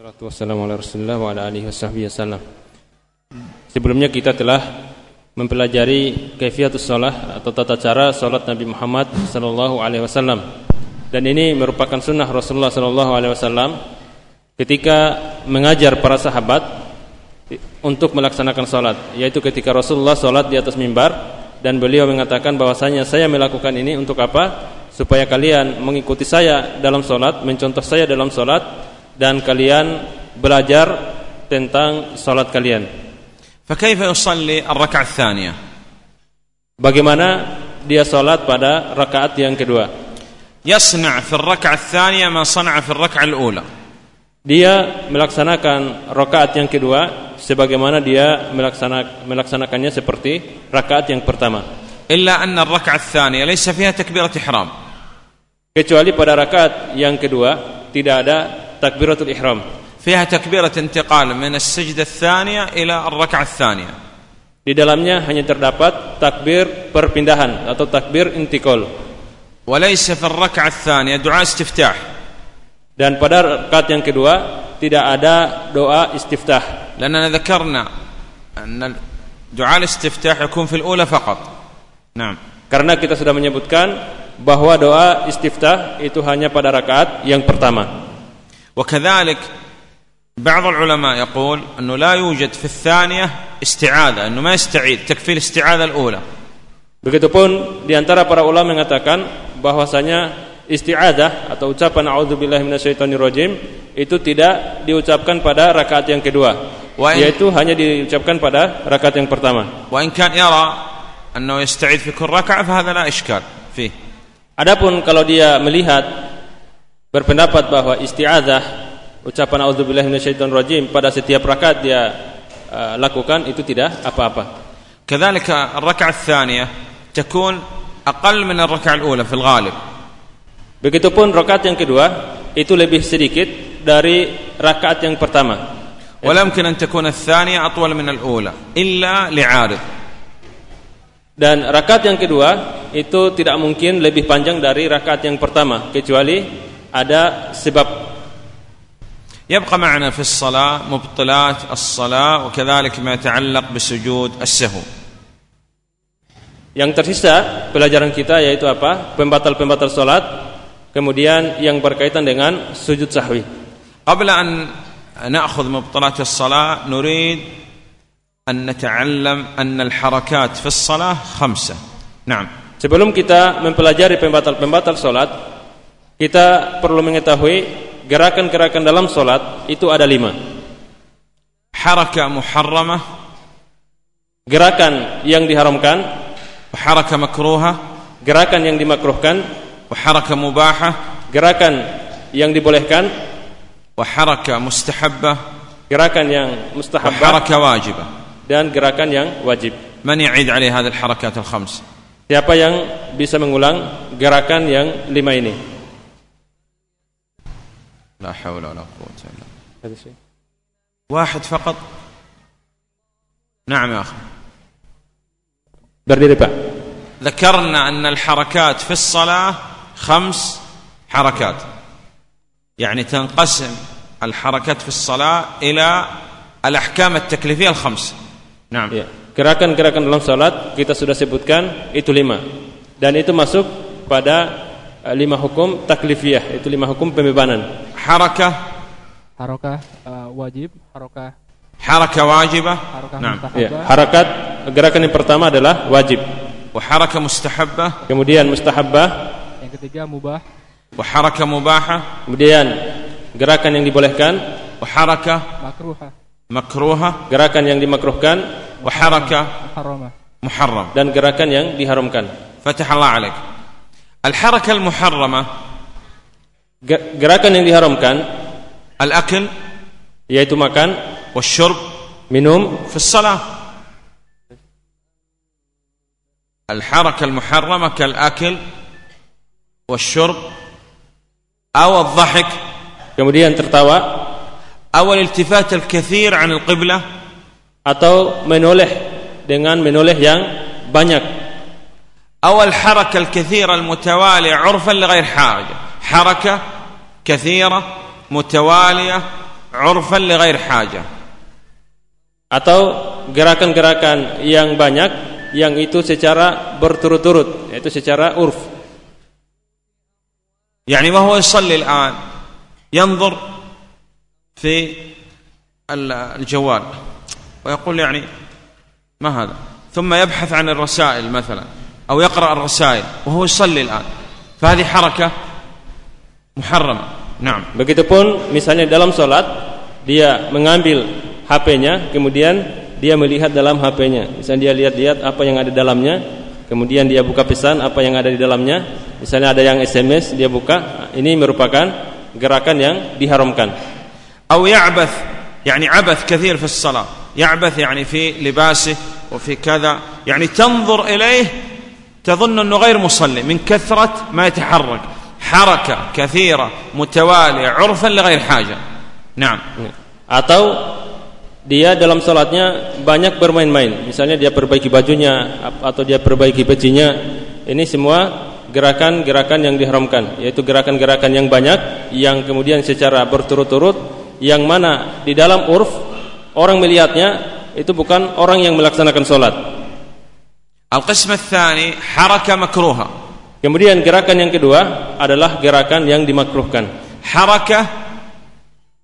Salatu wassalamu wa ala alihi wasallam Sebelumnya kita telah mempelajari kaifiatus salah atau tata cara salat Nabi Muhammad sallallahu alaihi wasallam. Dan ini merupakan sunnah Rasulullah sallallahu alaihi wasallam ketika mengajar para sahabat untuk melaksanakan salat, yaitu ketika Rasulullah salat di atas mimbar dan beliau mengatakan bahwasanya saya melakukan ini untuk apa? Supaya kalian mengikuti saya dalam salat, mencontoh saya dalam salat dan kalian belajar tentang salat kalian. فكيف يصلي الركعة الثانية Bagaimana dia salat pada rakaat yang kedua? يصنع في الركعة الثانية ما صنع في الركعة الأولى Dia melaksanakan rakaat yang kedua sebagaimana dia melaksana, melaksanakannya seperti rakaat yang pertama. إلا أن الركعة الثانية ليس فيها تكبيرة إحرام Kecuali pada rakaat yang kedua tidak ada takbiratul ihram. فيها تكبيرة انتقال من السجدة الثانية إلى الركعة الثانية Di dalamnya hanya terdapat takbir perpindahan atau takbir intikal. وليس في الركعة الثانية دعاء استفتاح Dan pada rakaat yang kedua tidak ada doa istiftah. لأننا ذكرنا أن دعاء الاستفتاح يكون في الأولى فقط نعم Karena kita sudah menyebutkan bahwa doa istiftah itu hanya pada rakaat yang pertama. وكذلك بعض العلماء يقول أنه لا يوجد في الثانية استعاذة أنه ما يستعيد تكفي الاستعاذة الأولى Begitupun di antara para ulama mengatakan bahwasanya isti'adah atau ucapan a'udzubillahi minasyaitonirrajim itu tidak diucapkan pada rakaat yang kedua, Wa in- yaitu hanya diucapkan pada rakaat yang pertama. وإن كان يرى أنه يستعيد في كل ركعة فهذا لا إشكال فيه Adapun kalau dia melihat berpendapat bahwa isti'adah ucapan a'udzubillahi minasyaitonirrajim pada setiap rakaat dia uh, lakukan itu tidak apa-apa. كذلك الركعة الثانية تكون أقل من الركعة الأولى في الغالب Begitupun rakaat yang kedua itu lebih sedikit dari rakaat yang pertama. ولا يمكن أن تكون الثانية أطول من الأولى إلا لعارض Dan rakaat yang kedua itu tidak mungkin lebih panjang dari rakaat yang pertama kecuali ada sebab. يبقى معنا في الصلاة مبطلات الصلاة وكذلك ما يتعلق بسجود السهو Yang tersisa pelajaran kita yaitu apa? Pembatal-pembatal salat, kemudian yang berkaitan dengan sujud sahwi. قبل أن نأخذ مبطلات الصلاة نريد أن نتعلم أن الحركات في الصلاة خمسة نعم Sebelum kita mempelajari pembatal-pembatal salat, kita perlu mengetahui gerakan-gerakan dalam solat itu ada lima. Harakah muharramah. Gerakan yang diharamkan. Harakah makruha, Gerakan yang dimakruhkan. Harakah mubahah. Gerakan yang dibolehkan. Harakah mustahabbah. Gerakan yang mustahabbah. Harakah wajibah. Dan gerakan yang wajib. Man yu'id alaihi hadhihi harakat al-khams? Siapa yang bisa mengulang gerakan yang lima ini? لا حول ولا قوة إلا بالله. هذا شيء. واحد فقط. نعم يا أخي. برني ربع ذكرنا أن الحركات في الصلاة خمس حركات. يعني تنقسم الحركات في الصلاة إلى الأحكام التكليفية الخمس. نعم. Yeah. gerakan-gerakan dalam salat kita sudah sebutkan itu lima. Dan itu masuk pada eh, lima hukum taklifiyah. Itu lima hukum pembebanan. حركة harokah uh, wajib, harokah حركة واجبة harokah نعم mustahabah, Ya. Harakat gerakan yang pertama adalah wajib. وحركة مستحبة Kemudian mustahabbah, yang ketiga mubah, وحركة مباحة kemudian gerakan yang dibolehkan, وحركة makruhah, مكروهة gerakan yang dimakruhkan وحركة muharramah. محرمة dan gerakan yang diharamkan. فتح الله عليك الحركة المحرمة Ge- Gerakan yang diharamkan الأكل yaitu makan, والشرب minum, في الصلاة الحركة المحرمة كالأكل والشرب أو الضحك kemudian tertawa أو الالتفات الكثير عن القبلة atau menoleh dengan menoleh yang banyak. أو الحركة الكثيرة المتوالية عرفا لغير حاجة حركة كثيرة متوالية عرفا لغير حاجة. atau gerakan-gerakan yang banyak yang itu secara berturut-turut yaitu secara urf. يعني وهو يصلي الآن؟ ينظر في الجوال ويقول يعني ما هذا؟ ثم يبحث عن الرسائل مثلا أو يقرأ الرسائل وهو يصلي الآن. فهذه حركة muharram. Naam. Begitupun misalnya dalam salat dia mengambil HP-nya kemudian dia melihat dalam HP-nya. Misalnya dia lihat-lihat apa yang ada dalamnya, kemudian dia buka pesan apa yang ada di dalamnya. Misalnya ada yang SMS dia buka, ini merupakan gerakan yang diharamkan. Atau ya'bath, yani 'abath kathir fi shalah. Ya'bath yani fi libasih wa fi kadha, yani tanzur ilayh tadhunnu annahu ghayr musalli min kathrat ma yataharrak. حركة كثيرة متوالية عرفا لغير حاجة نعم atau dia dalam sholatnya banyak bermain-main misalnya dia perbaiki bajunya atau dia perbaiki bajunya ini semua gerakan-gerakan yang diharamkan yaitu gerakan-gerakan yang banyak yang kemudian secara berturut-turut yang mana di dalam urf orang melihatnya itu bukan orang yang melaksanakan sholat القسم الثاني حركة مكروهة Kemudian gerakan yang kedua adalah gerakan yang dimakruhkan. Harakah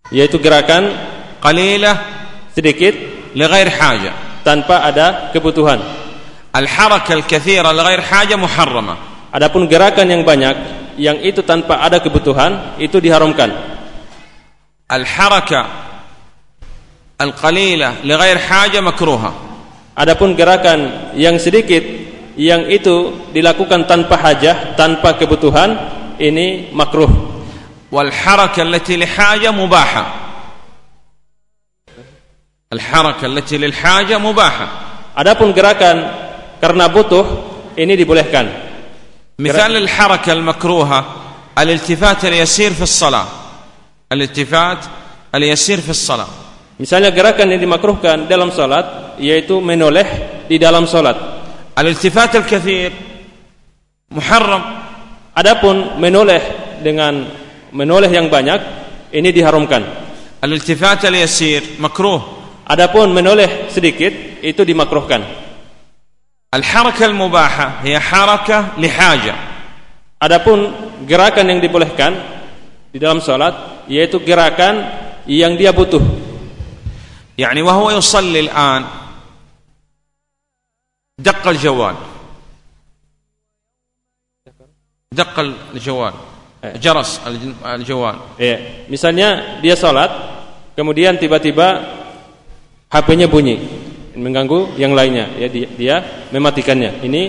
yaitu gerakan qalilah sedikit li haja tanpa ada kebutuhan. Al harakah al kathira haja muharrama. Adapun gerakan yang banyak yang itu tanpa ada kebutuhan itu diharamkan. Al harakah al qalilah li ghair makruha. Adapun gerakan yang sedikit yang itu dilakukan tanpa hajah, tanpa kebutuhan, ini makruh. Wal haraka allati li haja mubaha. Al haraka allati haja mubaha. Adapun gerakan karena butuh ini dibolehkan. Misal al haraka al makruha al iltifat al yasir fi shalah. Al iltifat al yasir fi shalah. Misalnya gerakan yang dimakruhkan dalam salat yaitu menoleh di dalam salat. Al-iltifat al-kathir muharram. Adapun menoleh dengan menoleh yang banyak ini diharamkan. Al-iltifat al-yasir makruh. Adapun menoleh sedikit itu dimakruhkan. Al-harakah al-mubaha ya harakah lihaja. Adapun gerakan yang dibolehkan di dalam salat yaitu gerakan yang dia butuh. Yani wa huwa yusalli al-an دق الجوال دق الجوال جرس الج- الجوال Ya, misalnya dia salat, kemudian tiba-tiba HP-nya bunyi, mengganggu yang lainnya. Ya, dia, dia mematikannya. Ini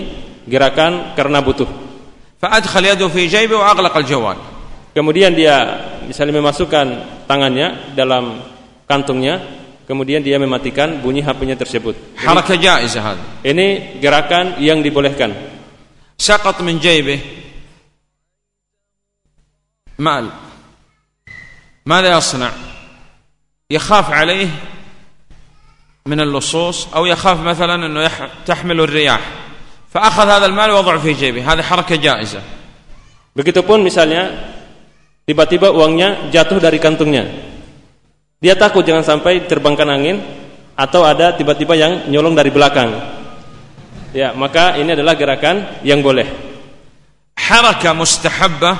gerakan karena butuh. فأدخل يده في جيبه وأغلق الجوال Kemudian dia misalnya memasukkan tangannya dalam kantungnya, kemudian dia mematikan bunyi HP-nya tersebut. حركة جائزة هذه Ini gerakan yang dibolehkan. سقط من جيبه مال ماذا يصنع يخاف عليه من اللصوص أو يخاف مثلا أنه يح- تحمل الرياح فأخذ هذا المال ووضعه في جيبه هذه حركة جائزة Begitupun misalnya tiba-tiba uangnya jatuh dari kantungnya. dia takut jangan sampai terbangkan angin atau ada tiba-tiba yang nyolong dari belakang. Ya, maka ini adalah gerakan yang boleh. Harakah mustahabbah.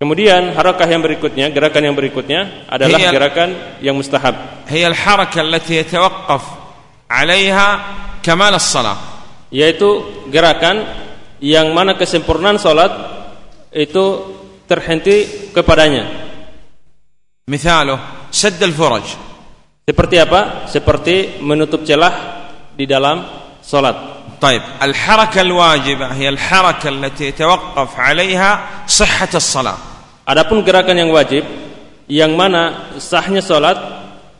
Kemudian harakah yang berikutnya, gerakan yang berikutnya adalah hiya, gerakan yang mustahab. Hiya al-harakah allati yatawaqqaf 'alayha kamal as-salah. Yaitu gerakan yang mana kesempurnaan salat itu terhenti kepadanya. Misaluh سد الفرج Seperti apa? Seperti menutup celah di dalam salat. طيب الحركة الواجبة هي الحركة التي يتوقف عليها صحة الصلاة Adapun gerakan yang wajib yang mana sahnya salat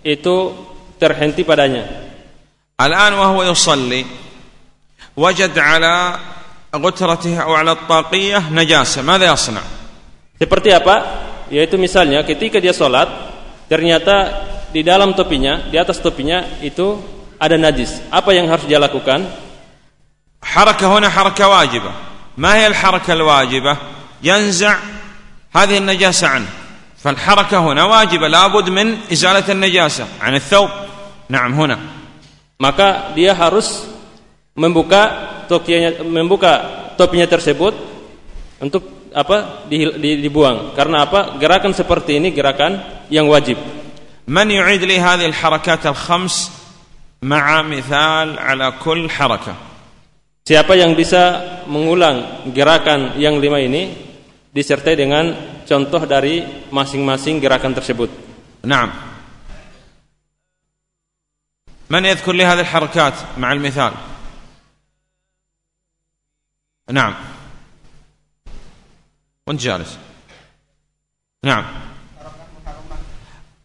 itu terhenti padanya. الآن وهو يصلي وجد على غترته أو على الطاقية نجاسة ماذا يصنع Seperti apa? Yaitu misalnya ketika dia salat ternyata di dalam topinya, di atas topinya itu ada najis. Apa yang harus dia lakukan? حركة هنا حركة واجبة ما هي الحركة الواجبة ينزع هذه النجاسة عنه فالحركة هنا واجبة لابد من إزالة النجاسة عن الثوب نعم هنا maka dia harus membuka topinya membuka topinya tersebut untuk apa di, di, dibuang. Karena apa? Gerakan seperti ini gerakan yang wajib. Man yu'id li hadhihi al-harakat al-khams ma'a mithal ala kull harakah siapa yang bisa mengulang gerakan yang lima ini disertai dengan contoh dari masing-masing gerakan tersebut. Na'am. Man yadhkur li hadhihi al-harakat ma'a al-mithal? Na'am. وانت جالس. نعم.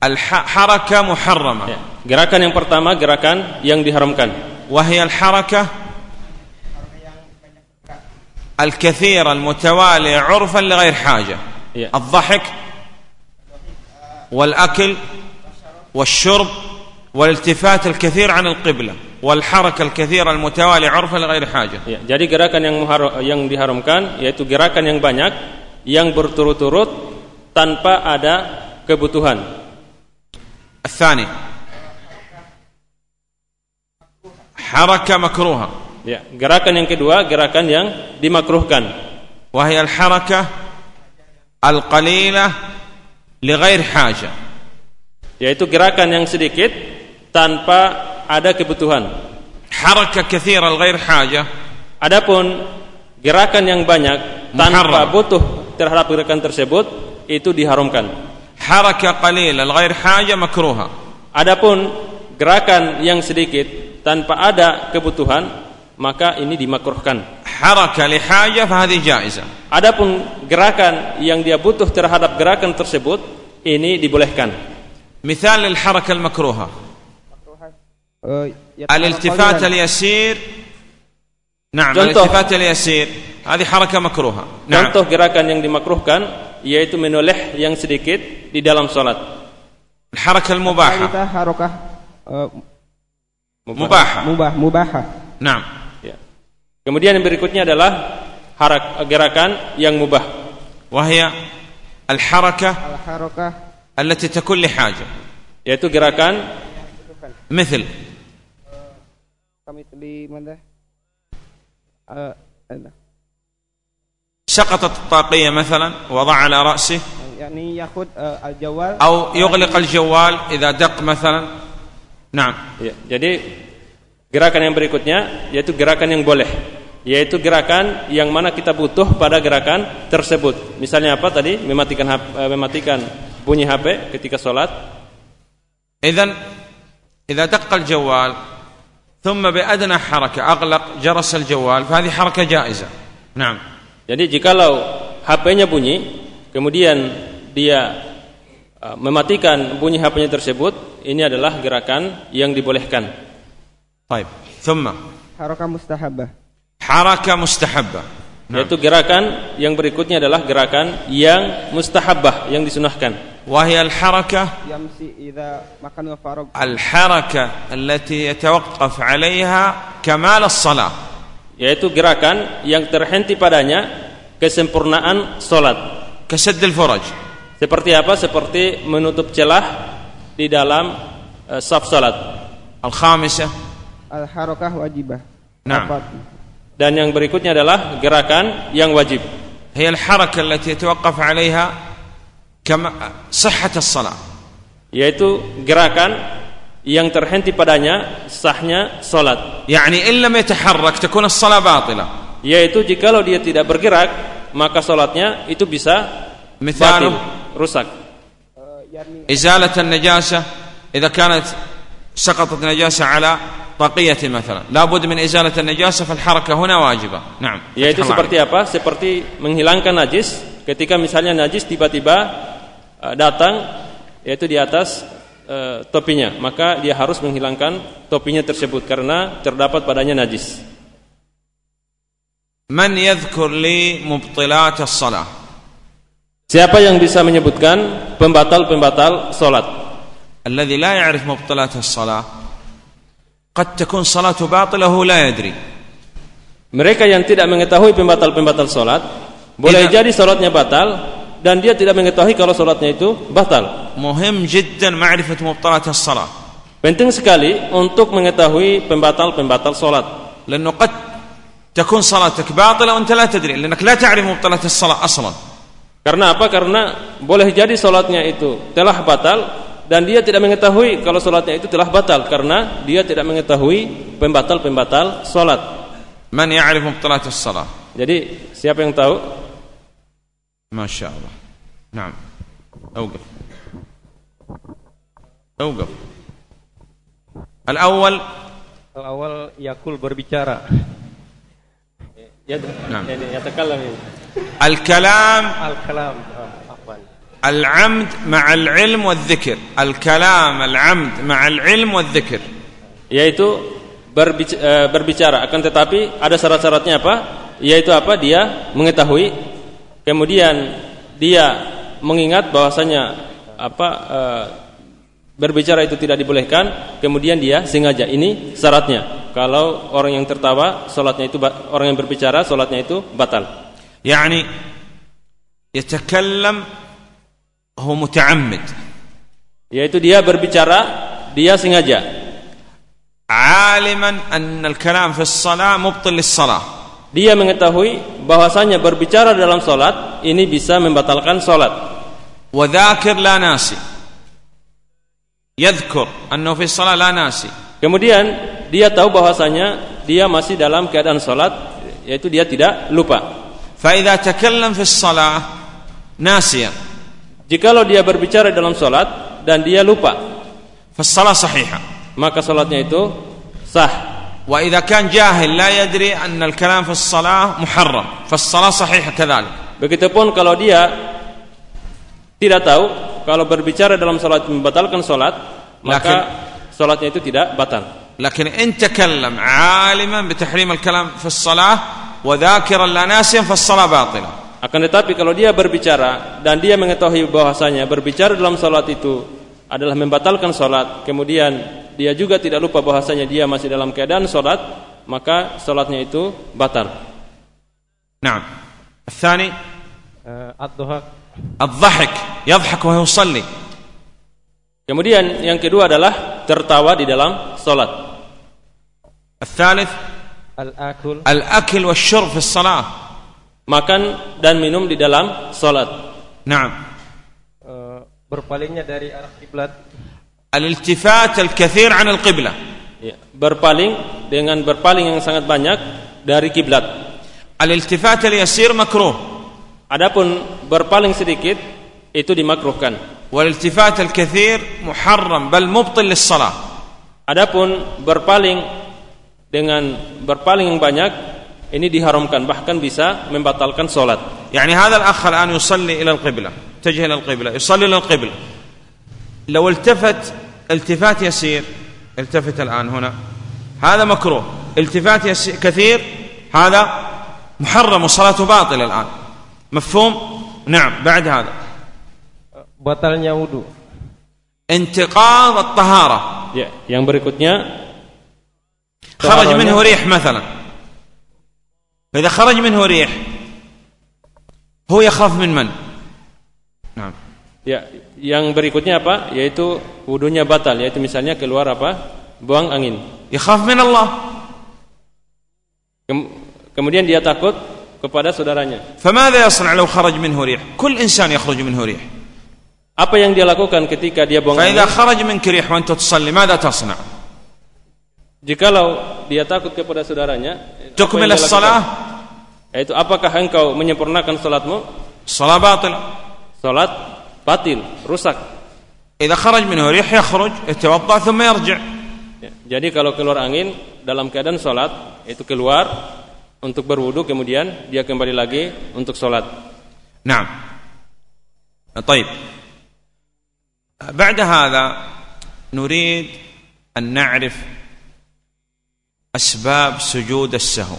الحركة محرمة. Ya, gerakan yang pertama gerakan yang diharamkan. وهي الحركة الكثيرة المتوالية عرفا لغير حاجة. Ya. الضحك والأكل والشرب والالتفات الكثير عن القبلة والحركة الكثيرة المتوالية عرفا لغير حاجة. Ya, jadi gerakan yang yang diharamkan yaitu gerakan yang banyak yang berturut-turut tanpa ada kebutuhan. Asani. Haraka makruha. Ya, gerakan yang kedua gerakan yang dimakruhkan. Wahai al-harakah al-qalilah li ghair haja. Yaitu gerakan yang sedikit tanpa ada kebutuhan. Haraka kathira al ghair haja. Adapun gerakan yang banyak tanpa Muharram. butuh terhadap gerakan tersebut itu diharamkan. حركة قليلة لغير حاجة مكروهة Adapun gerakan yang sedikit tanpa ada kebutuhan maka ini dimakruhkan. حركة لحاجة فهذه جائزة Adapun gerakan yang dia butuh terhadap gerakan tersebut ini dibolehkan. مثال للحركة المكروهة الالتفات اليسير نعم Contoh. الالتفات اليسير هذه حركة مكروهة نعم Contoh gerakan yang dimakruhkan yaitu menoleh yang sedikit di dalam salat. الحركة المباحة kita harokah eh, مباحة mubah mubahah نعم Ya. Kemudian yang berikutnya adalah harak gerakan yang mubah وهي الحركة al harokah التي تكون لحاجة yaitu gerakan مثل kami di mana Eh, ada. سقطت الطاقية مثلا وضع على رأسه yakni yakhud eh, al jawal أو يغلق الجوال إذا دق مثلا نعم Ya, jadi gerakan yang berikutnya yaitu gerakan yang boleh, yaitu gerakan yang mana kita butuh pada gerakan tersebut. Misalnya apa tadi? Mematikan HP, eh, mematikan bunyi HP ketika sholat. إذا إذا دق الجوال ثم بأدنى حركة أغلق جرس الجوال فهذه حركة جائزة نعم Jadi jikalau HP-nya bunyi, kemudian dia eh, mematikan bunyi HP-nya tersebut, ini adalah gerakan yang dibolehkan. طيب ثم harokah mustahabah حركة مستحبة نعم. Yaitu gerakan yang berikutnya adalah gerakan yang mustahabah, yang disunahkan. وهي الحركة yamsi idza makan wa farag الحركة التي يتوقف عليها كمال الصلاة Yaitu gerakan yang terhenti padanya kesempurnaan solat. كسد الفرج Seperti apa? Seperti menutup celah di dalam eh, saf salat. الخامسة al harokah wajibah نعم Empat. Dan yang berikutnya adalah gerakan yang wajib. هي الحركة التي يتوقف عليها كما صحة الصلاة Yaitu gerakan yang terhenti padanya sahnya solat. يعني إن لم يتحرك تكون الصلاة باطلة Yaitu jikalau dia tidak bergerak, maka solatnya itu bisa batil, مثاله rusak. Eh, yakni إزالة النجاسة إذا كانت سقطت نجاسة على طاقية مثلا لابد من إزالة النجاسة فالحركة هنا واجبة نعم Yaitu فتح الله seperti apa? Seperti menghilangkan najis ketika misalnya najis tiba-tiba eh, datang yaitu di atas Eh, topinya, maka dia harus menghilangkan topinya tersebut karena terdapat padanya najis. Man yadhkur li mubtilat as-salah? Siapa yang bisa menyebutkan pembatal-pembatal salat? Alladhi la ya'rif mubtilat as-salah qad takun salatu batilahu la yadri. Mereka yang tidak mengetahui pembatal-pembatal salat, boleh jadi salatnya batal dan dia tidak mengetahui kalau sholatnya itu batal. Muhim jiddan ma'rifat mubtalat as-salat. Penting sekali untuk mengetahui pembatal-pembatal sholat. Lalu qad takun salatak batila wa anta la tadri, lannak la ta'rif mubtalat as-salat aslan. Karena apa? Karena boleh jadi sholatnya itu telah batal dan dia tidak mengetahui kalau sholatnya itu telah batal karena dia tidak mengetahui pembatal-pembatal sholat. Man ya'rif mubtalat as-salat? Jadi siapa yang tahu ما شاء الله نعم أوقف أوقف الأول Awal Yakul berbicara. Ya, Nah. ini ya tekalam ini. الكلام Al-kalam. Ah, Afwan. العمد مع العلم والذكر الكلام العمد مع العلم والذكر Yaitu berbic- eh, berbicara akan tetapi ada syarat-syaratnya apa? Yaitu apa? Dia mengetahui kemudian dia mengingat bahwasanya apa e, berbicara itu tidak dibolehkan, kemudian dia sengaja ini syaratnya. Kalau orang yang tertawa salatnya itu orang yang berbicara salatnya itu batal. Yani yatakallam huwa muta'ammid. Yaitu dia berbicara dia sengaja. Aliman an al-kalam fi salah mubtil salah Dia mengetahui bahwasanya berbicara dalam salat ini bisa membatalkan salat. وذاكر لا ناسي يذكر أنه في الصلاة لا ناسي Kemudian dia tahu bahwasanya dia masih dalam keadaan salat, yaitu dia tidak lupa. فإذا تكلم في الصلاة ناسيا Jikalau dia berbicara dalam salat dan dia lupa, فالصلاة صحيحة maka salatnya itu sah. وإذا كان جاهل لا يدري أن الكلام في الصلاة محرم فالصلاة صحيحة كذلك Begitupun kalau dia tidak tahu kalau berbicara dalam salat membatalkan salat, maka salatnya itu tidak batal. لكن إن تكلم عالما بتحريم الكلام في الصلاة وذاكرا لا ناسيا فالصلاة باطلة Akan tetapi kalau dia berbicara dan dia mengetahui bahwasanya berbicara dalam salat itu adalah membatalkan salat, kemudian dia juga tidak lupa bahwasanya dia masih dalam keadaan salat, maka salatnya itu batal. نعم الثاني Eh, Ad-Duhak. الضحك يضحك وهو يصلي Kemudian yang kedua adalah tertawa di dalam salat. الثالث Al-Akul. الأكل والشرب في الصلاة Makan dan minum di dalam salat. نعم eh, berpalingnya dari arah kiblat. al-iltifat al-kathir ya, berpaling dengan berpaling yang sangat banyak dari kiblat. Al-iltifat al-yasir makruh. Adapun berpaling sedikit itu dimakruhkan. Wal-iltifat al-kathir muharram bal mubtil lis-salah. Adapun berpaling dengan berpaling yang banyak ini diharamkan bahkan bisa membatalkan salat yani ini akh al-an yusalli ila al-qiblah. Tajih ila al-qiblah yusalli ila al-qiblah. لو التفت التفات يسير التفت الآن هنا. هذا مكروه. التفات يسير كثير هذا محرم وصلاته باطلة الآن. مفهوم؟ نعم بعد هذا. Batalnya wudu. انتقاض الطهارة. Ya, yang berikutnya. خرج منه ريح مثلا. فإذا خرج منه ريح هو يخاف من من؟ نعم. ya yang berikutnya apa? Yaitu wudunya batal yaitu misalnya keluar apa? Buang angin. يخاف من الله Kem- kemudian dia takut kepada saudaranya. فماذا يصنع لو خرج منه ريح كل إنسان يخرج منه ريح Apa yang dia lakukan ketika dia buang فإذا angin? خرج منك ريح وأنت تصلي ماذا تصنع Jikalau dia takut kepada saudaranya, apa تكمل yang dia الصلاة lakukan? Yaitu apakah engkau menyempurnakan salatmu? الصلاة باطلة Salat batil, rusak. إذا خرج منه ريح يخرج يتوضأ ثم يرجع Ya, Jadi kalau keluar angin dalam keadaan salat itu keluar untuk berwudu kemudian dia kembali lagi untuk salat. نعم طيب بعد هذا نريد أن نعرف أسباب سجود السهو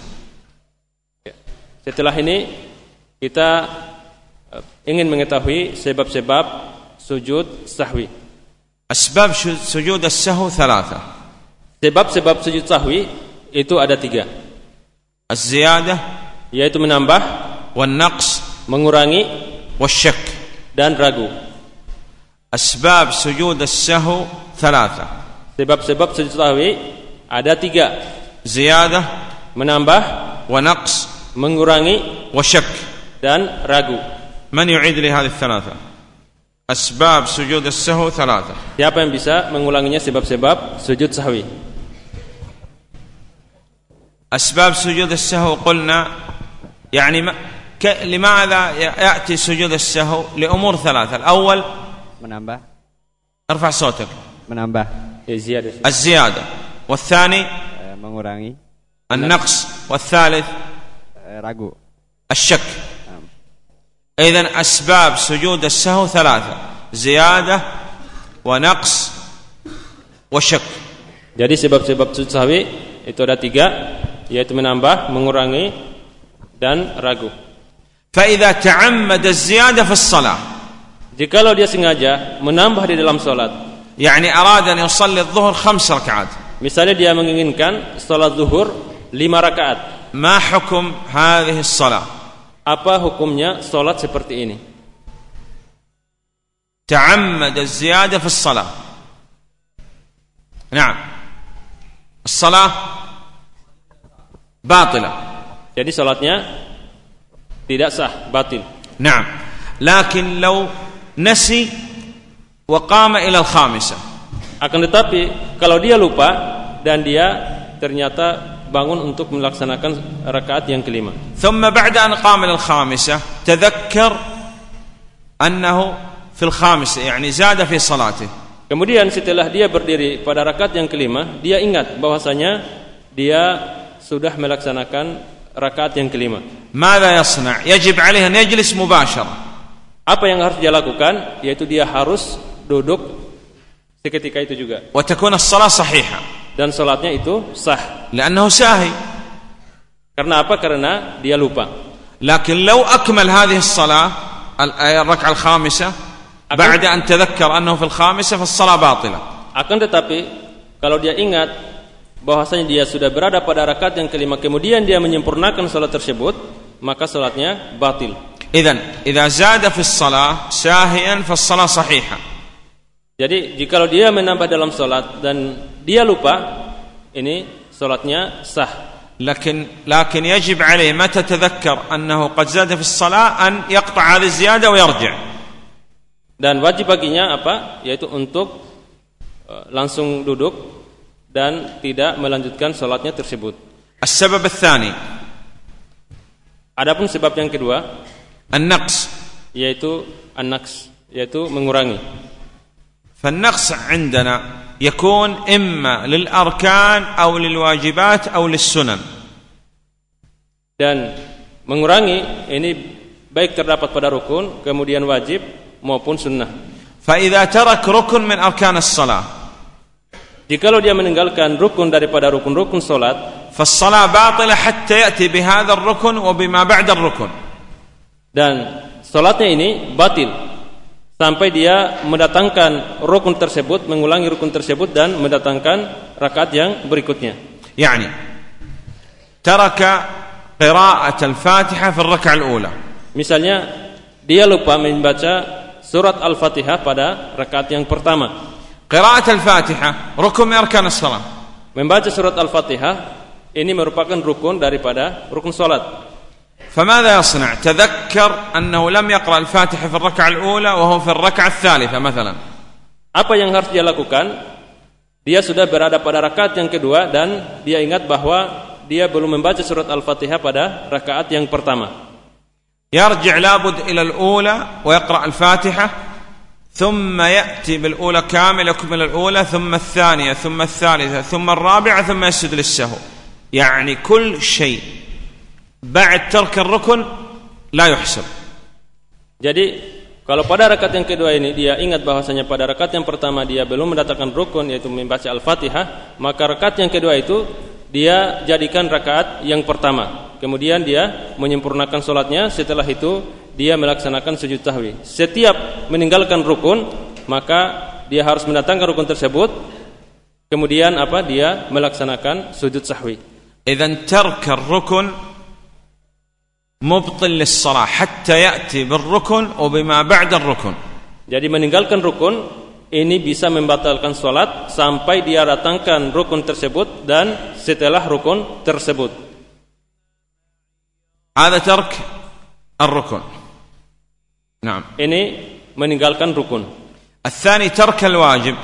Setelah ini kita eh, ingin mengetahui sebab-sebab sujud sahwi. Asbab sujud sahwi tiga. Sebab-sebab sujud sahwi itu ada tiga. Az-ziyadah yaitu menambah, wan naqs mengurangi, wasyak dan ragu. Asbab sujud sahwi tiga. Sebab-sebab sujud sahwi ada tiga. Ziyadah menambah, wa naqs mengurangi, wasyak dan ragu. من يعيد لي هذه الثلاثة؟ أسباب سجود السهو ثلاثة. Siapa yang bisa mengulanginya sebab-sebab sujud sahwi? أسباب سجود السهو قلنا يعني ما. لماذا يأتي سجود السهو؟ لأمور ثلاثة. الأول menambah. ارفع صوتك. Menambah. Ya, ziyadah. الزيادة. والثاني eh, mengurangi. النقص. والثالث eh, ragu. الشك. إذا أسباب سجود السهو ثلاثة زيادة ونقص وشك Jadi sebab-sebab sujud sahwi itu ada tiga, yaitu menambah, mengurangi, dan ragu. فإذا تعمد الزيادة في الصلاة Jikalau dia sengaja menambah di dalam solat, يعني أراد أن يصلي الظهر خمس ركعات misalnya dia menginginkan solat zuhur lima rakaat, ما حكم هذه الصلاة apa hukumnya solat seperti ini? تعمد الزيادة في الصلاة نعم الصلاة باطلة Jadi solatnya tidak sah, batil. نعم لكن لو نسي وقام إلى الخامسة Akan tetapi kalau dia lupa dan dia ternyata bangun untuk melaksanakan rakaat yang kelima. ثم بعد أن قام إلى الخامسة تذكر أنه في الخامسة يعني زاد في صلاته Kemudian setelah dia berdiri pada rakaat yang kelima, dia ingat bahwasanya dia sudah melaksanakan rakaat yang kelima. ماذا يصنع يجب عليه أن يجلس مباشرة Apa yang harus dia lakukan? Yaitu dia harus duduk seketika itu juga. وتكون الصلاة صحيحة dan sholatnya itu sah. Liannahu sahi. Karena apa? Karena dia lupa. Lakin law akmal hadhi as-salah al-rak'ah al-khamisah ba'da an tadhakkar annahu fil khamisah fa as-salah. Akan tetapi kalau dia ingat bahwasanya dia sudah berada pada rakaat yang kelima kemudian dia menyempurnakan sholat tersebut maka sholatnya batil. Idzan, idza zada fi as-salah shahi'an fa sahihah. Jadi jikalau dia menambah dalam sholat dan dia lupa ini sholatnya sah. لكن لكن يجب عليه متى تذكر أنه قد زاد في الصلاة أن يقطع هذه الزيادة ويرجع Dan wajib baginya apa? Yaitu untuk eh, langsung duduk dan tidak melanjutkan sholatnya tersebut. السبب الثاني Adapun sebab yang kedua النقص yaitu anaks yaitu mengurangi. فالنقص عندنا يكون إما للأركان أو للواجبات أو للسنن Dan mengurangi ini baik terdapat pada rukun, kemudian wajib maupun sunnah. فإذا ترك ركن من أركان الصلاة Jikalau dia meninggalkan rukun daripada rukun-rukun solat, فالصلاة باطلة حتى يأتي بهذا الركن وبما بعد الركن dan solatnya ini batil sampai dia mendatangkan rukun tersebut mengulangi rukun tersebut dan mendatangkan rakaat yang berikutnya. Yani taraka qira'at al-fatihah fi ar-rak'ah al-ula. Misalnya dia lupa membaca surat al-fatihah pada rakaat yang pertama. Qira'at al-fatihah rukun min arkan as-salat. Membaca surat al-fatihah ini merupakan rukun daripada rukun salat. فماذا يصنع تذكر أنه لم يقرأ الفاتحة في الركعة الأولى وهو في الركعة الثالثة مثلا Apa yang harus dia lakukan? Dia sudah berada pada rakaat yang kedua dan dia ingat bahwa dia belum membaca surat Al-Fatihah pada rakaat yang pertama. يرجع لابد إلى الأولى ويقرأ الفاتحة ثم يأتي بالأولى كامل يكمل الأولى ثم الثانية ثم الثالثة ثم الرابعة ثم يسجد للسهو يعني كل شيء ba'd tarkar rukun la yuhsab. Jadi kalau pada rakaat yang kedua ini dia ingat bahwasanya pada rakaat yang pertama dia belum mendatangkan rukun yaitu membaca Al-Fatihah, maka rakaat yang kedua itu dia jadikan rakaat yang pertama. Kemudian dia menyempurnakan solatnya. Setelah itu dia melaksanakan sujud tahwi. Setiap meninggalkan rukun maka dia harus mendatangkan rukun tersebut. Kemudian apa? Dia melaksanakan sujud sahwi. Idan tarkar rukun مبطل للصلاة حتى يأتي بالركن وبما بعد الركن Jadi meninggalkan rukun ini bisa membatalkan sholat sampai dia datangkan rukun tersebut dan setelah rukun tersebut. هذا ترك الركن نعم Ini meninggalkan rukun. الثاني ترك الواجب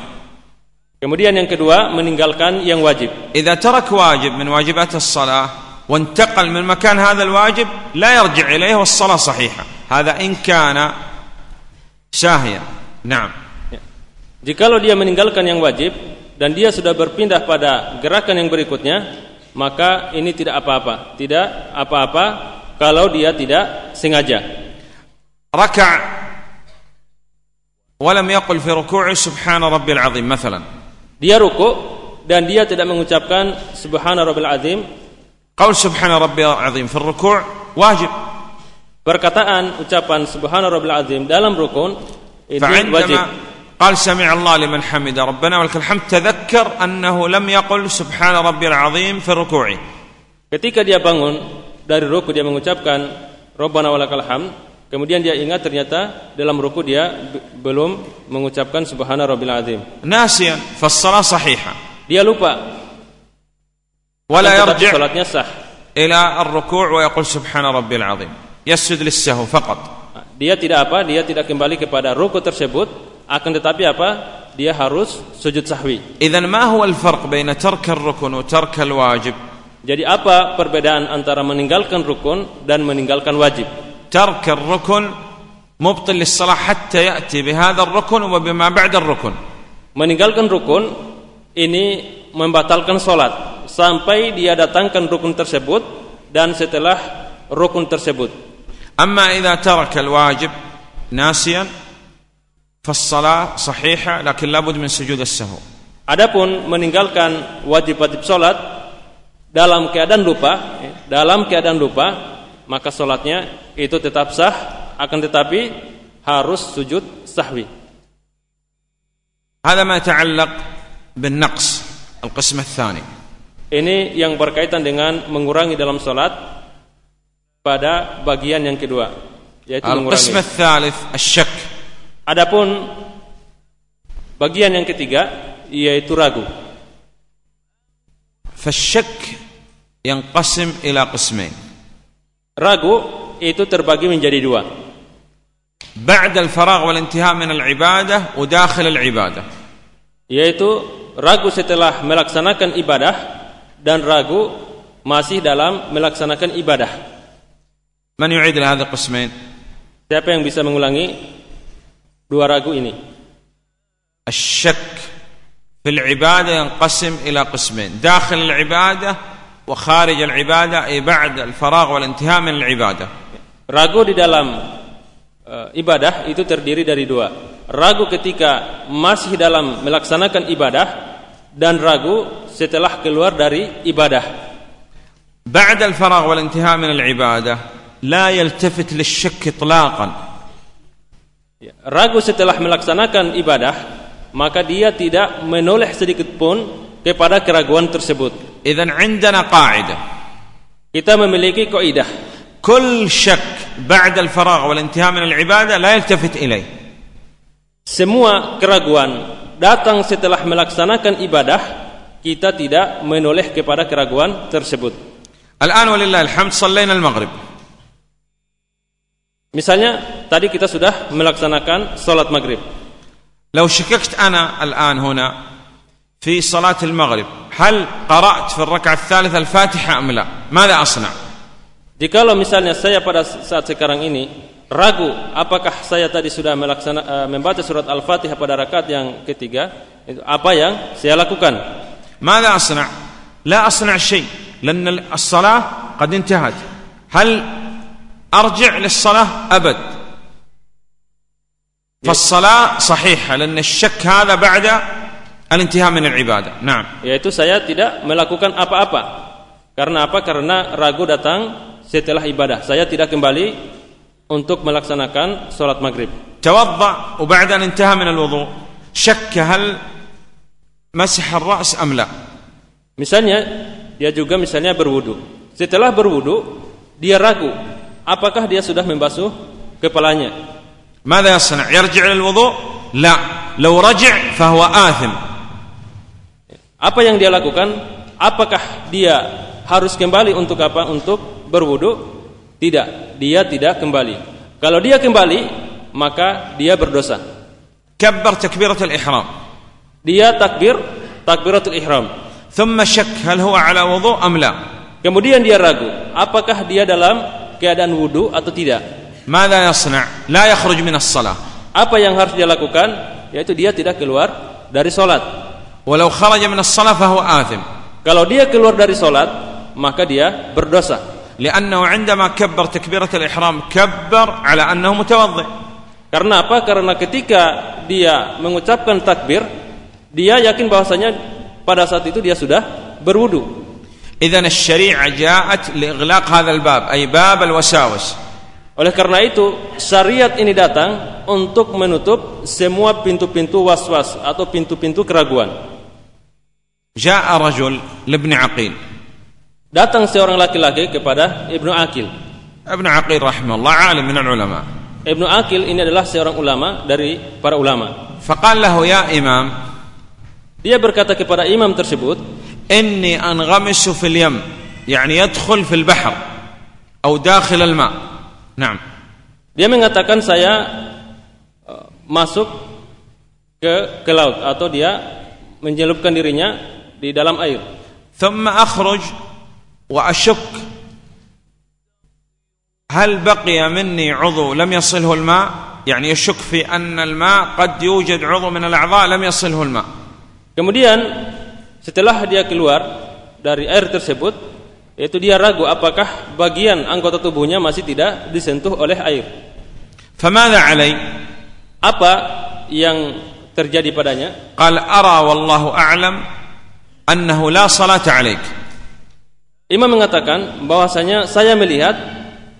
Kemudian yang kedua meninggalkan yang wajib. إذا ترك واجب من واجبات الصلاة وانتقل من مكان هذا الواجب لا يرجع إليه والصلاة صحيحة هذا إن كان ساهيا نعم Jikalau dia meninggalkan yang wajib dan dia sudah berpindah pada gerakan yang berikutnya, maka ini tidak apa-apa. Tidak apa-apa kalau dia tidak sengaja. ركع ولم يقل في ركوعه سبحان ربي العظيم مثلا Dia ruku dan dia tidak mengucapkan subhana rabbil azim. قول سبحان ربي العظيم في الركوع واجب Perkataan ucapan subhana rabbil azim dalam rukun itu wajib. فعندما قال سمع الله لمن حمد ربنا ولك الحمد تذكر أنه لم يقل سبحان ربي العظيم في الركوع Ketika dia bangun dari ruku dia mengucapkan Rabbana walakal hamd. Kemudian dia ingat ternyata dalam ruku dia b- belum mengucapkan subhana rabbil azim. ناسيا فالصلاة صحيحة Dia lupa. ولا Tetapi يرجع salatnya sah. إلى الركوع ويقول سبحان ربي العظيم يسجد للسهو فقط Dia tidak apa? Dia tidak kembali kepada ruku tersebut, akan tetapi apa? Dia harus sujud sahwi. إذا ما هو الفرق بين ترك الركن وترك الواجب Jadi apa perbedaan antara meninggalkan rukun dan meninggalkan wajib? ترك الركن مبطل للصلاة حتى يأتي بهذا الركن وبما بعد الركن Meninggalkan rukun ini membatalkan solat sampai dia datangkan rukun tersebut dan setelah rukun tersebut. أما إذا ترك الواجب ناسيا فالصلاة صحيحة لكن لابد من سجود السهو Adapun meninggalkan wajib-wajib solat dalam keadaan lupa, ya, dalam keadaan lupa, maka solatnya itu tetap sah, akan tetapi harus sujud sahwi. هذا ما يتعلق بالنقص القسم الثاني Ini yang berkaitan dengan mengurangi dalam solat pada bagian yang kedua, yaitu القسم mengurangi. الثالث الشك Adapun bagian yang ketiga yaitu ragu. فالشك ينقسم إلى قسمين Ragu itu terbagi menjadi dua. بعد الفراغ والانتهاء من العبادة وداخل العبادة Yaitu ragu setelah melaksanakan ibadah dan ragu masih dalam melaksanakan ibadah. Man yu'id hadha qismain? Siapa yang bisa mengulangi dua ragu ini? Asyak fil ibadah yang qasim ila qismain. Dakhil al ibadah wa kharij al ibadah ay ba'd al faragh wal intiha min al ibadah. Ragu di dalam uh, ibadah itu terdiri dari dua. Ragu ketika masih dalam melaksanakan ibadah dan ragu setelah keluar dari ibadah. بعد الفراغ والانتهاء من العبادة لا يلتفت للشك إطلاقا Ya, Ragu setelah melaksanakan ibadah, maka dia tidak menoleh sedikit pun kepada keraguan tersebut. إذا عندنا قاعدة Kita memiliki kaidah. كل شك بعد الفراغ والانتهاء من العبادة لا يلتفت إليه Semua keraguan datang setelah melaksanakan ibadah kita tidak menoleh kepada keraguan tersebut. Al-an walillah alhamd sallaina al-maghrib. Misalnya tadi kita sudah melaksanakan salat maghrib. Lau syakakt ana al-an huna fi salat al-maghrib, hal qara'at fi ar-rak'ah ath-thalithah al-Fatiha am la? Madza asna'? Jikalau misalnya saya pada saat sekarang ini ragu apakah saya tadi sudah melaksana, eh, membaca surat Al-Fatihah pada rakaat yang ketiga, itu apa yang saya lakukan? ماذا أصنع لا أصنع شيء لأن الصلاة قد انتهت هل أرجع للصلاة أبد فالصلاة صحيحة لأن الشك هذا بعد الانتهاء من العبادة نعم Yaitu saya tidak melakukan apa-apa. Karena apa? Karena ragu datang setelah ibadah. Saya tidak kembali untuk melaksanakan sholat maghrib. توضأ وبعد أن انتهى من الوضوء شك هل مسح الرأس أم لا Misalnya dia juga misalnya berwudu. Setelah berwudu dia ragu apakah dia sudah membasuh kepalanya? ماذا يصنع يرجع للوضوء لا لو رجع فهو آثم Apa yang dia lakukan? Apakah dia harus kembali untuk apa? Untuk berwudu? Tidak, dia tidak kembali. Kalau dia kembali, maka dia berdosa. Kabbar takbiratul ihram. Dia takbir takbiratul ihram. Thumma syak hal huwa ala wudu am la. Kemudian dia ragu, apakah dia dalam keadaan wudu atau tidak? Mada yasna? La yakhruj min as-salah. Apa yang harus dia lakukan? Yaitu dia tidak keluar dari salat. Walau kharaja min as-salah fa huwa athim. Kalau dia keluar dari salat, maka dia berdosa. لأنه عندما كبر تكبيرة الإحرام كبر على أنه متوضئ Karena apa? Karena ketika dia mengucapkan takbir, dia yakin bahwasanya pada saat itu dia sudah berwudu. إذا الشريعة جاءت لإغلاق هذا الباب أي باب الوساوس Oleh karena itu, syariat ini datang untuk menutup semua pintu-pintu was-was atau pintu-pintu keraguan. جاء رجل لابن عقيل Datang seorang laki-laki kepada Ibnu Akil. Ibnu Akil rahimahullah alim minal ulama. Ibnu Akil ini adalah seorang ulama dari para ulama. Faqal lahu ya imam. Dia berkata kepada imam tersebut, "Inni anghamishu fil yam." Yani yadkhul fil bahr atau dakhil al-ma. Naam. Dia mengatakan saya e, masuk ke ke laut atau dia menjelupkan dirinya di dalam air. Thumma akhruj وأشك هل بقي مني عضو لم يصله الماء يعني يشك في أن الماء قد يوجد عضو من الأعضاء لم يصله الماء Kemudian setelah dia keluar dari air tersebut, yaitu dia ragu apakah bagian anggota tubuhnya masih tidak disentuh oleh air. فماذا علي Apa yang terjadi padanya? قال أرى والله أعلم أنه لا صلاة عليك Imam mengatakan bahwasanya saya melihat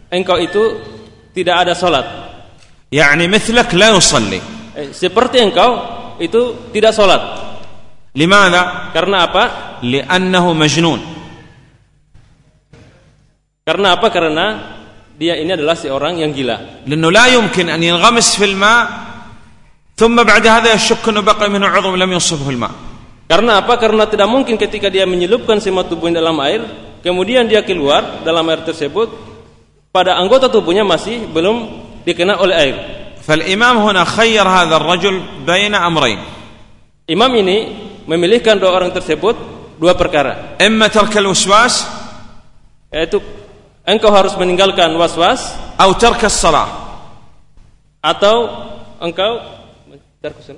engkau itu tidak ada salat. يعني مثلك لا يصلي Eh, seperti engkau itu tidak salat. لماذا Karena apa? لأنه مجنون Karena apa? Karena dia ini adalah seorang yang gila. لأنه لا يمكن أن ينغمس في الماء ثم بعد هذا يشك أنه بقي منه عضو لم يصبه الماء Karena apa? Karena tidak mungkin ketika dia menyelupkan semua tubuhnya dalam air, kemudian dia keluar dalam air tersebut, pada anggota tubuhnya masih belum dikena oleh air. فالإمام هنا خير هذا الرجل بين أمرين Imam ini memilihkan dua orang tersebut dua perkara, إما ترك الوسواس yaitu engkau harus meninggalkan was-was أو ترك الصلاة atau engkau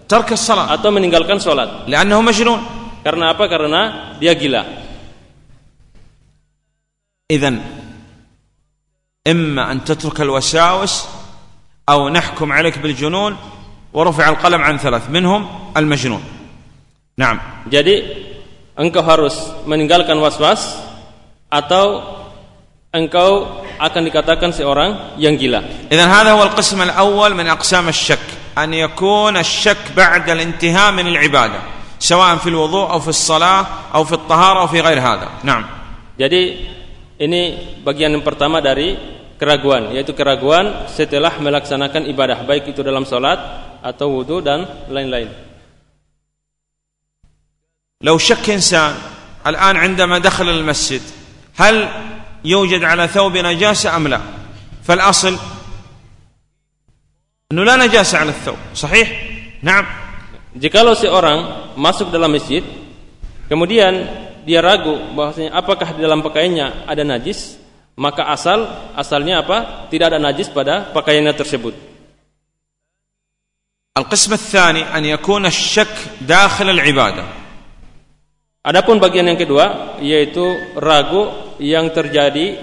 ترك الصلاة atau meninggalkan sholat. لأنه مجنون Karena apa? Karena dia gila. إذا إما أن تترك الوساوس أو نحكم عليك بالجنون ورفع القلم عن ثلاث منهم المجنون. نعم. Jadi engkau harus meninggalkan was-was atau engkau akan dikatakan seorang yang gila. إذا هذا هو القسم الأول من أقسام الشك أن يكون الشك بعد الانتهاء من العبادة سواء في الوضوء أو في الصلاة أو في الطهارة أو في غير هذا. نعم. Jadi ini bagian yang pertama dari keraguan, yaitu keraguan setelah melaksanakan ibadah, baik itu dalam sholat atau wudhu dan lain-lain. لو شك إنسان الآن عندما دخل المسجد هل يوجد على ثوب نجاسة أم لا فالأصل أنه لا نجاسة على الثوب صحيح نعم Jikalau seorang masuk dalam masjid, kemudian dia ragu bahwasanya apakah di dalam pakaiannya ada najis, maka asal asalnya apa? Tidak ada najis pada pakaiannya tersebut. القسم الثاني أن يكون الشك داخل العبادة Adapun bagian yang kedua yaitu ragu yang terjadi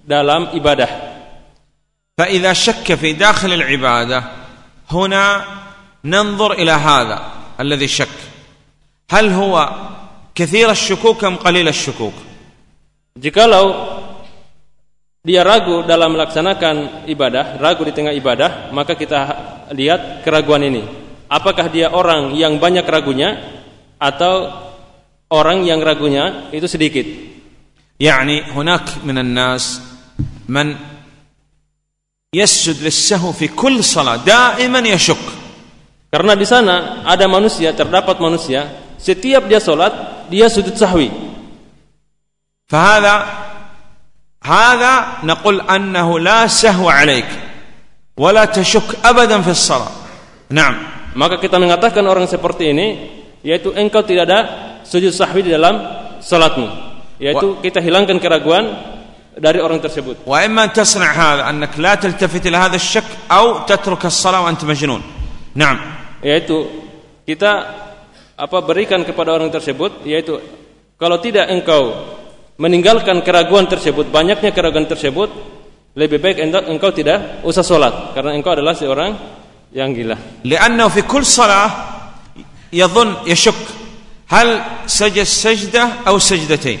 dalam ibadah. فإذا شك في داخل العبادة هنا ننظر إلى هذا الذي شك هل هو كثير الشكوك أم قليل الشكوك Jikalau dia ragu dalam melaksanakan ibadah, ragu di tengah ibadah, maka kita lihat keraguan ini. Apakah dia orang yang banyak ragunya atau orang yang ragunya itu sedikit? يعني هناك من الناس من يسجد للسهو في كل صلاة دائما يشك Karena di sana ada manusia, terdapat manusia, setiap dia sholat, dia sujud sahwi. فهذا هذا نقول أنه لا سهو عليك ولا تشك أبدا في الصلاة نعم Maka kita mengatakan orang seperti ini, yaitu engkau tidak ada sujud sahwi di dalam sholatmu. Yaitu kita hilangkan keraguan dari orang tersebut. وإما أن تصنع هذا أنك لا تلتفت إلى هذا الشك أو تترك الصلاة وأنت مجنون نعم Yaitu kita apa berikan kepada orang tersebut, yaitu kalau tidak engkau meninggalkan keraguan tersebut, banyaknya keraguan tersebut, lebih baik engkau, engkau tidak usah sholat karena engkau adalah seorang yang gila. لأنه في كل صلاة يظن يشك هل سجد سجدة أو سجدتين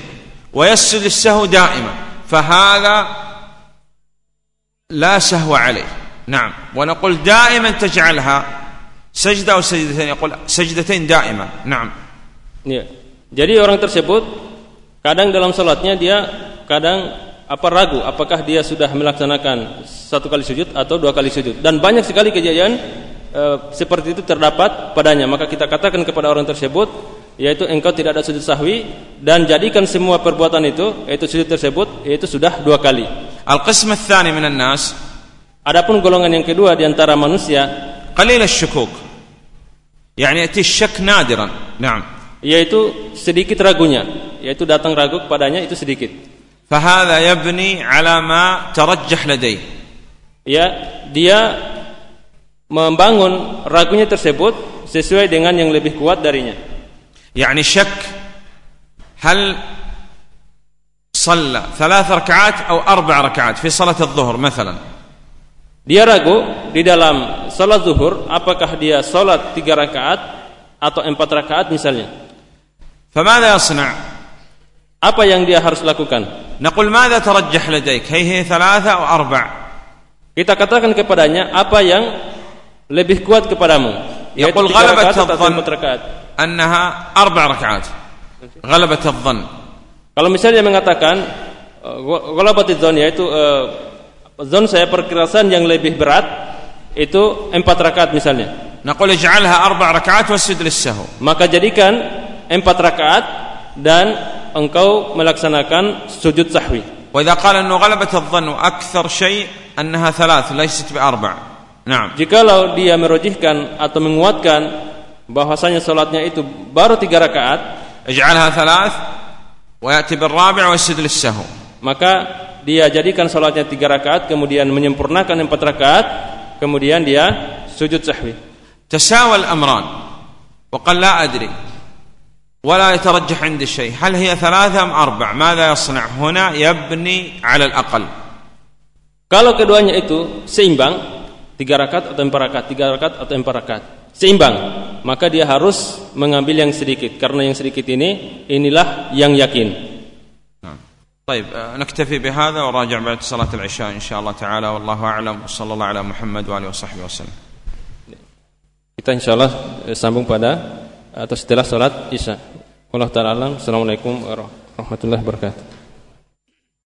ويسجد السهو دائما فهذا لا سهو عليه نعم ونقول دائما تجعلها Sajdah atau sajdatain yaqul sajdatain daima. Naam. Ya. Jadi orang tersebut kadang dalam salatnya dia kadang apa ragu apakah dia sudah melaksanakan satu kali sujud atau dua kali sujud dan banyak sekali kejadian e, seperti itu terdapat padanya maka kita katakan kepada orang tersebut yaitu engkau tidak ada sujud sahwi dan jadikan semua perbuatan itu yaitu sujud tersebut yaitu sudah dua kali al qism tsani minan nas adapun golongan yang kedua di antara manusia qalil syukuk يعني يأتي الشك نادرا نعم yaitu sedikit ragunya yaitu datang ragu kepadanya itu sedikit فهذا يبني على ما ترجح لديه ya dia membangun ragunya tersebut sesuai dengan yang lebih kuat darinya يعني شك هل صلى ثلاث ركعات أو أربع ركعات في صلاة الظهر مثلا dia ragu di dalam salat zuhur apakah dia salat tiga rakaat atau empat rakaat misalnya فماذا يصنع apa yang dia harus lakukan نقول ماذا ترجح لديك هي هي ثلاثة أو أربع kita katakan kepadanya apa yang lebih kuat kepadamu yaitu Yaqul tiga ghalabat rakaat atau adh-dhann. empat rakaat أنها أربع ركعات غلبة الظن kalau misalnya mengatakan golabatid zon yaitu eh, Zon saya perkerasan yang lebih berat itu empat rakaat misalnya. Naqul ij'alha arba' rakaat wasjud lis-sahw. Maka jadikan empat rakaat dan engkau melaksanakan sujud sahwi. Wa idza qala annu ghalabat adh-dhann akthar shay' anha thalath laysat bi arba'. Naam. Jikalau dia merujihkan atau menguatkan bahwasanya salatnya itu baru tiga rakaat, ij'alha thalath wa ya'ti bil rabi' wasjud lis-sahw. Maka dia jadikan salatnya tiga rakaat, kemudian menyempurnakan empat rakaat, kemudian dia sujud sahwi. تساوى الأمران وقال لا أدري ولا يترجح عندي شيء هل هي ثلاثة أم أربع ماذا يصنع هنا يبني على الأقل Kalau keduanya itu seimbang, tiga rakaat atau empat rakaat, tiga rakaat atau empat rakaat, seimbang, maka dia harus mengambil yang sedikit karena yang sedikit ini inilah yang yakin. طيب آه، نكتفي بهذا وراجع بعد صلاة العشاء إن شاء الله تعالى والله أعلم وصلى الله على محمد وآله وصحبه وسلم Kita insyaallah eh, sambung pada atau setelah sholat isya. Allah taala alam. Assalamualaikum warahmatullahi wabarakatuh.